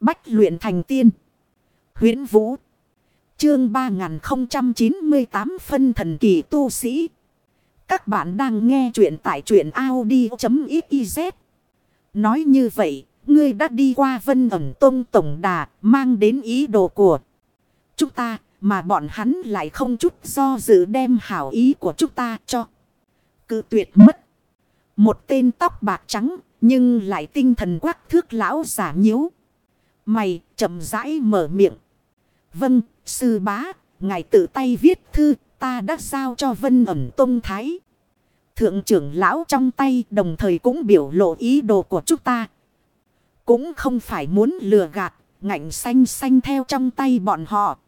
Bách luyện thành tiên. huyễn Vũ. Chương 3098 phân thần kỳ tu sĩ. Các bạn đang nghe truyện tại truyện Audi.xyz. Nói như vậy, ngươi đã đi qua vân ẩm tông tổng đà, mang đến ý đồ của chúng ta, mà bọn hắn lại không chút do dự đem hảo ý của chúng ta cho. Cự tuyệt mất. Một tên tóc bạc trắng, nhưng lại tinh thần quắc thước lão giả nhíu. Mày chậm rãi mở miệng. Vâng, sư bá, ngài tự tay viết thư, ta đã giao cho vân ẩm tông thái. Thượng trưởng lão trong tay đồng thời cũng biểu lộ ý đồ của chúng ta. Cũng không phải muốn lừa gạt, ngạnh xanh xanh theo trong tay bọn họ.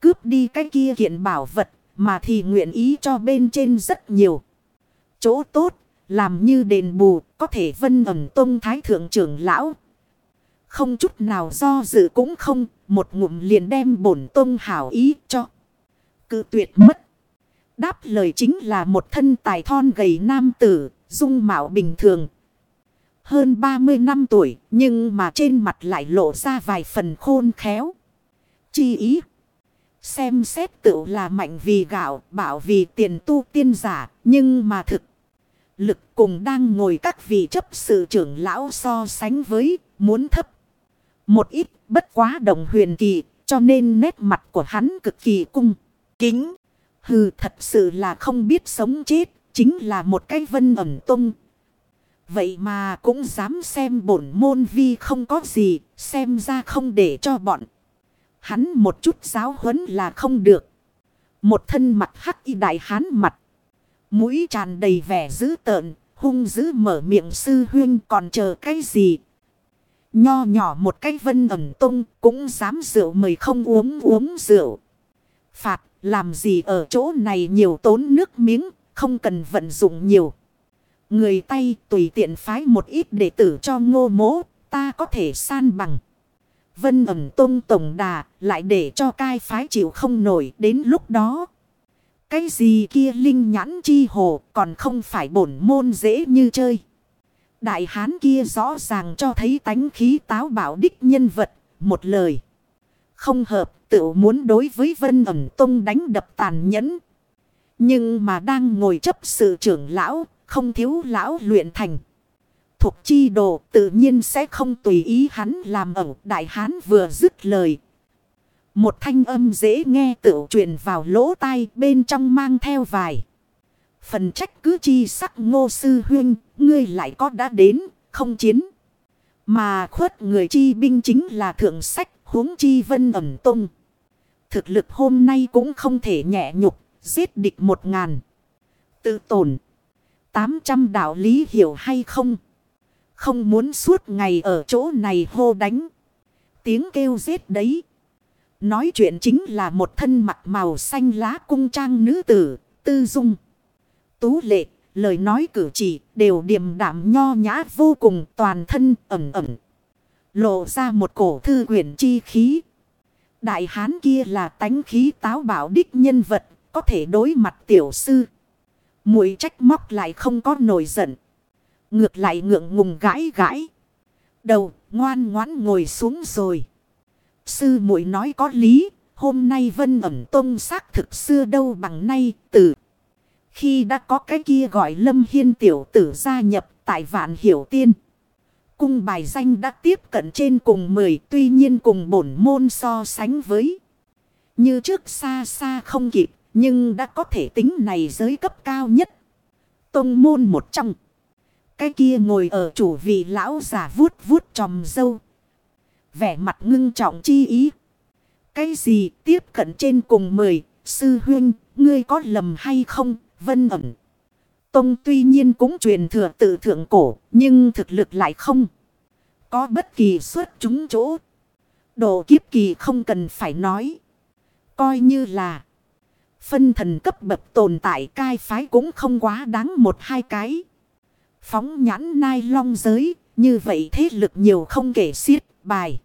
Cướp đi cái kia kiện bảo vật, mà thì nguyện ý cho bên trên rất nhiều. Chỗ tốt, làm như đền bù, có thể vân ẩm tông thái thượng trưởng lão. Không chút nào do dự cũng không, một ngụm liền đem bổn tông hảo ý cho. Cự tuyệt mất. Đáp lời chính là một thân tài thon gầy nam tử, dung mạo bình thường. Hơn 30 năm tuổi, nhưng mà trên mặt lại lộ ra vài phần khôn khéo. Chi ý. Xem xét tự là mạnh vì gạo, bảo vì tiền tu tiên giả, nhưng mà thực. Lực cùng đang ngồi các vị chấp sự trưởng lão so sánh với, muốn thấp. Một ít bất quá đồng huyền kỳ, cho nên nét mặt của hắn cực kỳ cung, kính. Hừ thật sự là không biết sống chết, chính là một cái vân ẩm tung. Vậy mà cũng dám xem bổn môn vi không có gì, xem ra không để cho bọn. Hắn một chút giáo huấn là không được. Một thân mặt hắc y đại hán mặt. Mũi tràn đầy vẻ dữ tợn, hung dữ mở miệng sư huyên còn chờ cái gì. Nho nhỏ một cái vân ẩm tung cũng dám rượu mời không uống uống rượu. Phạt làm gì ở chỗ này nhiều tốn nước miếng, không cần vận dụng nhiều. Người tay tùy tiện phái một ít đệ tử cho ngô mố, ta có thể san bằng. Vân ẩm tung tổng đà, lại để cho cai phái chịu không nổi đến lúc đó. Cái gì kia linh nhãn chi hồ còn không phải bổn môn dễ như chơi. Đại hán kia rõ ràng cho thấy tánh khí táo bảo đích nhân vật, một lời. Không hợp, tự muốn đối với vân ẩm tông đánh đập tàn nhẫn. Nhưng mà đang ngồi chấp sự trưởng lão, không thiếu lão luyện thành. Thuộc chi đồ tự nhiên sẽ không tùy ý hắn làm ở đại hán vừa dứt lời. Một thanh âm dễ nghe tự truyền vào lỗ tai bên trong mang theo vài. Phần trách cứ chi sắc ngô sư huyên, ngươi lại có đã đến, không chiến. Mà khuất người chi binh chính là thượng sách, huống chi vân ẩm tung. Thực lực hôm nay cũng không thể nhẹ nhục, giết địch một ngàn. Tự tổn. Tám trăm đạo lý hiểu hay không? Không muốn suốt ngày ở chỗ này hô đánh. Tiếng kêu giết đấy. Nói chuyện chính là một thân mặt màu xanh lá cung trang nữ tử, tư dung. Tú lệ, lời nói cử chỉ đều điềm đạm nho nhã vô cùng toàn thân ẩm ẩm. Lộ ra một cổ thư quyển chi khí. Đại hán kia là tánh khí táo bảo đích nhân vật, có thể đối mặt tiểu sư. Mũi trách móc lại không có nổi giận. Ngược lại ngượng ngùng gãi gãi. Đầu ngoan ngoãn ngồi xuống rồi. Sư muội nói có lý. Hôm nay vân ẩm tông xác thực xưa đâu bằng nay từ. Khi đã có cái kia gọi lâm hiên tiểu tử gia nhập tại vạn hiểu tiên. Cung bài danh đã tiếp cận trên cùng 10 tuy nhiên cùng bổn môn so sánh với. Như trước xa xa không kịp nhưng đã có thể tính này giới cấp cao nhất. Tông môn một trong. Cái kia ngồi ở chủ vị lão giả vuốt vuốt tròm dâu. Vẻ mặt ngưng trọng chi ý. Cái gì tiếp cận trên cùng mười, sư huynh, ngươi có lầm hay không, vân ẩn. Tông tuy nhiên cũng truyền thừa tự thượng cổ, nhưng thực lực lại không. Có bất kỳ suất chúng chỗ. Độ kiếp kỳ không cần phải nói. Coi như là phân thần cấp bậc tồn tại cai phái cũng không quá đáng một hai cái. Phóng nhãn nai long giới, như vậy thế lực nhiều không kể xiết bài.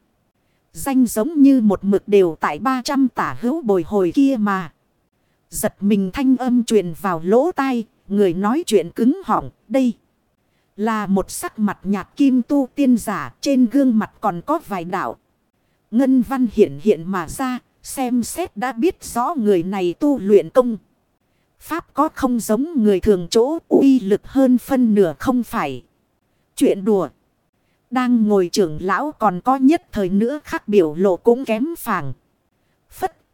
Danh giống như một mực đều tại 300 tả hữu bồi hồi kia mà. Giật mình thanh âm truyền vào lỗ tai, người nói chuyện cứng họng, đây. Là một sắc mặt nhạt kim tu tiên giả, trên gương mặt còn có vài đạo. Ngân văn hiện hiện mà ra, xem xét đã biết rõ người này tu luyện công. Pháp có không giống người thường chỗ uy lực hơn phân nửa không phải. Chuyện đùa. Đang ngồi trưởng lão còn có nhất thời nữa khác biểu lộ cũng kém phàng.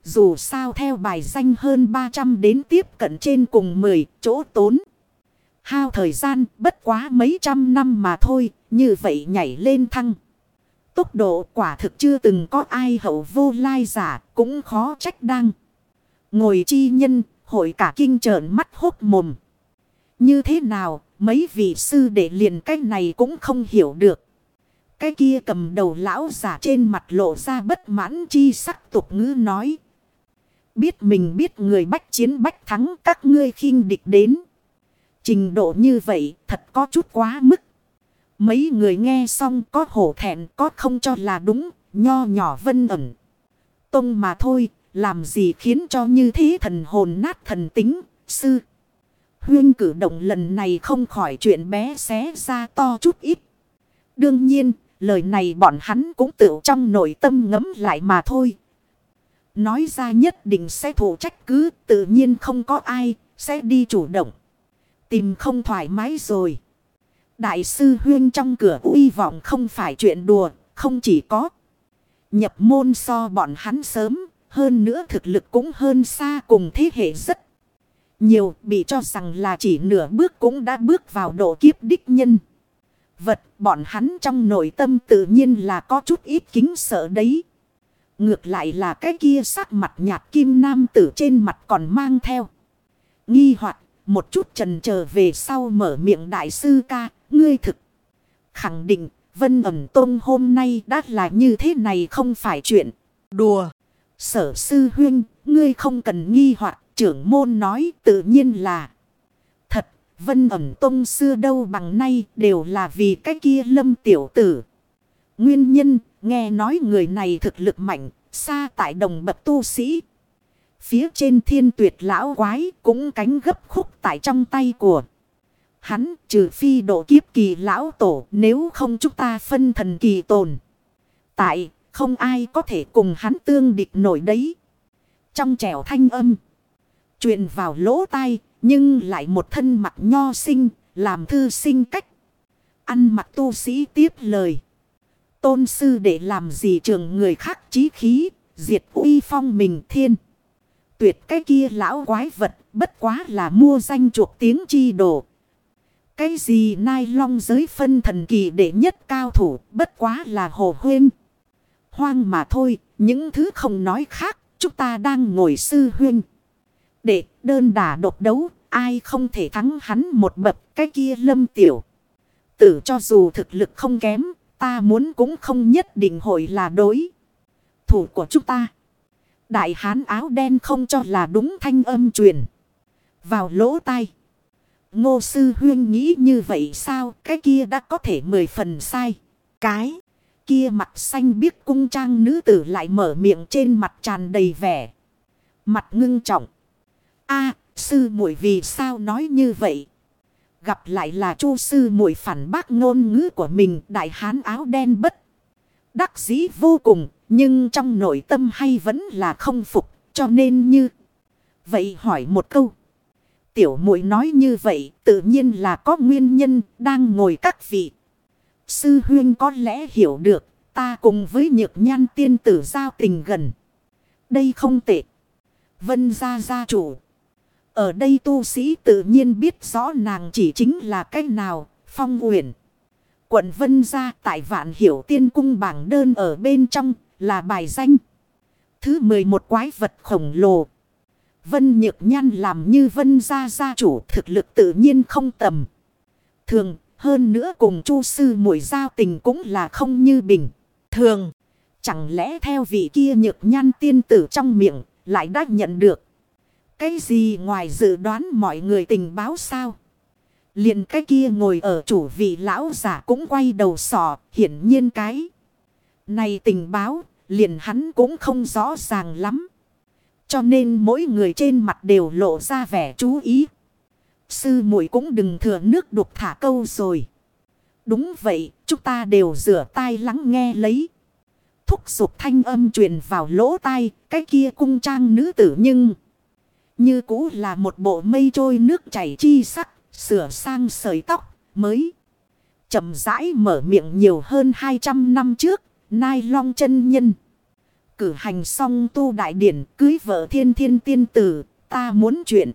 Dù sao theo bài danh hơn 300 đến tiếp cận trên cùng 10 chỗ tốn. Hao thời gian bất quá mấy trăm năm mà thôi, như vậy nhảy lên thăng. Tốc độ quả thực chưa từng có ai hậu vô lai giả, cũng khó trách đăng. Ngồi chi nhân, hội cả kinh trợn mắt hốt mồm. Như thế nào, mấy vị sư đệ liền cái này cũng không hiểu được. Cái kia cầm đầu lão giả trên mặt lộ ra bất mãn chi sắc tục ngữ nói. Biết mình biết người bách chiến bách thắng các ngươi khinh địch đến. Trình độ như vậy thật có chút quá mức. Mấy người nghe xong có hổ thẹn có không cho là đúng, nho nhỏ vân ẩn. Tông mà thôi, làm gì khiến cho như thế thần hồn nát thần tính, sư. Huyên cử động lần này không khỏi chuyện bé xé ra to chút ít. Đương nhiên, lời này bọn hắn cũng tự trong nội tâm ngấm lại mà thôi. Nói ra nhất định sẽ thủ trách cứ, tự nhiên không có ai, sẽ đi chủ động. Tìm không thoải mái rồi. Đại sư Huyên trong cửa uy vọng không phải chuyện đùa, không chỉ có. Nhập môn so bọn hắn sớm, hơn nữa thực lực cũng hơn xa cùng thế hệ rất nhiều, bị cho rằng là chỉ nửa bước cũng đã bước vào độ kiếp đích nhân. Vật bọn hắn trong nội tâm tự nhiên là có chút ít kính sợ đấy. Ngược lại là cái kia sắc mặt nhạt kim nam tử trên mặt còn mang theo. Nghi hoặc một chút trần chờ về sau mở miệng đại sư ca, ngươi thực. Khẳng định, Vân ẩm tôn hôm nay đã là như thế này không phải chuyện đùa. Sở sư huyên, ngươi không cần nghi hoặc trưởng môn nói tự nhiên là thật. Vân ẩm tông xưa đâu bằng nay đều là vì cái kia lâm tiểu tử. Nguyên nhân, nghe nói người này thực lực mạnh, xa tại đồng bậc tu sĩ. Phía trên thiên tuyệt lão quái cũng cánh gấp khúc tại trong tay của. Hắn trừ phi độ kiếp kỳ lão tổ nếu không chúng ta phân thần kỳ tồn. Tại không ai có thể cùng hắn tương địch nổi đấy. Trong trẻo thanh âm. truyền vào lỗ tai nhưng lại một thân mặt nho sinh làm thư sinh cách. Ăn mặc tu sĩ tiếp lời. Tôn sư để làm gì trường người khác chí khí diệt uy phong mình thiên. Tuyệt cái kia lão quái vật bất quá là mua danh chuộc tiếng chi đồ. Cái gì nai long giới phân thần kỳ để nhất cao thủ bất quá là hồ huyên. Hoang mà thôi, những thứ không nói khác, chúng ta đang ngồi sư huyên. Để đơn đả độc đấu, ai không thể thắng hắn một bậc cái kia lâm tiểu. Tử cho dù thực lực không kém, ta muốn cũng không nhất định hội là đối. Thủ của chúng ta. Đại hán áo đen không cho là đúng thanh âm truyền. Vào lỗ tai. Ngô sư huyên nghĩ như vậy sao cái kia đã có thể mười phần sai. Cái kia mặt xanh biết cung trang nữ tử lại mở miệng trên mặt tràn đầy vẻ. Mặt ngưng trọng. a, sư muội vì sao nói như vậy? Gặp lại là chu sư muội phản bác ngôn ngữ của mình, đại hán áo đen bất. Đắc dĩ vô cùng, nhưng trong nội tâm hay vẫn là không phục, cho nên như. Vậy hỏi một câu. Tiểu muội nói như vậy, tự nhiên là có nguyên nhân đang ngồi các vị. Sư huyên có lẽ hiểu được, ta cùng với nhược nhan tiên tử giao tình gần. Đây không tệ. Vân gia gia chủ. Ở đây tu sĩ tự nhiên biết rõ nàng chỉ chính là cách nào, phong uyển. Quận Vân gia tại vạn hiểu tiên cung bảng đơn ở bên trong là bài danh. Thứ 11 quái vật khổng lồ. Vân Nhược Nhan làm như Vân gia gia chủ thực lực tự nhiên không tầm. Thường hơn nữa cùng chu sư muội giao tình cũng là không như bình. Thường chẳng lẽ theo vị kia Nhược Nhan tiên tử trong miệng lại đã nhận được. Cái gì ngoài dự đoán mọi người tình báo sao? liền cái kia ngồi ở chủ vị lão giả cũng quay đầu sò, hiển nhiên cái. Này tình báo, liền hắn cũng không rõ ràng lắm. Cho nên mỗi người trên mặt đều lộ ra vẻ chú ý. Sư muội cũng đừng thừa nước đục thả câu rồi. Đúng vậy, chúng ta đều rửa tai lắng nghe lấy. thúc giục thanh âm truyền vào lỗ tai, cái kia cung trang nữ tử nhưng... Như cũ là một bộ mây trôi nước chảy chi sắc, sửa sang sợi tóc, mới. chậm rãi mở miệng nhiều hơn 200 năm trước, nai long chân nhân. Cử hành xong tu đại điển, cưới vợ thiên thiên tiên tử, ta muốn chuyện.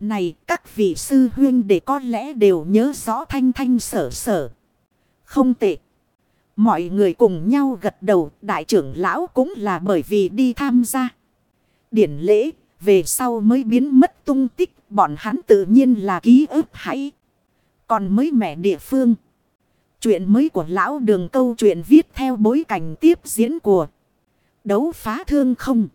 Này các vị sư huyên để có lẽ đều nhớ rõ thanh thanh sở sở. Không tệ. Mọi người cùng nhau gật đầu, đại trưởng lão cũng là bởi vì đi tham gia. Điển lễ, về sau mới biến mất tung tích, bọn hắn tự nhiên là ký ức hãy. Còn mới mẹ địa phương. Chuyện mới của lão đường câu chuyện viết theo bối cảnh tiếp diễn của đấu phá thương không.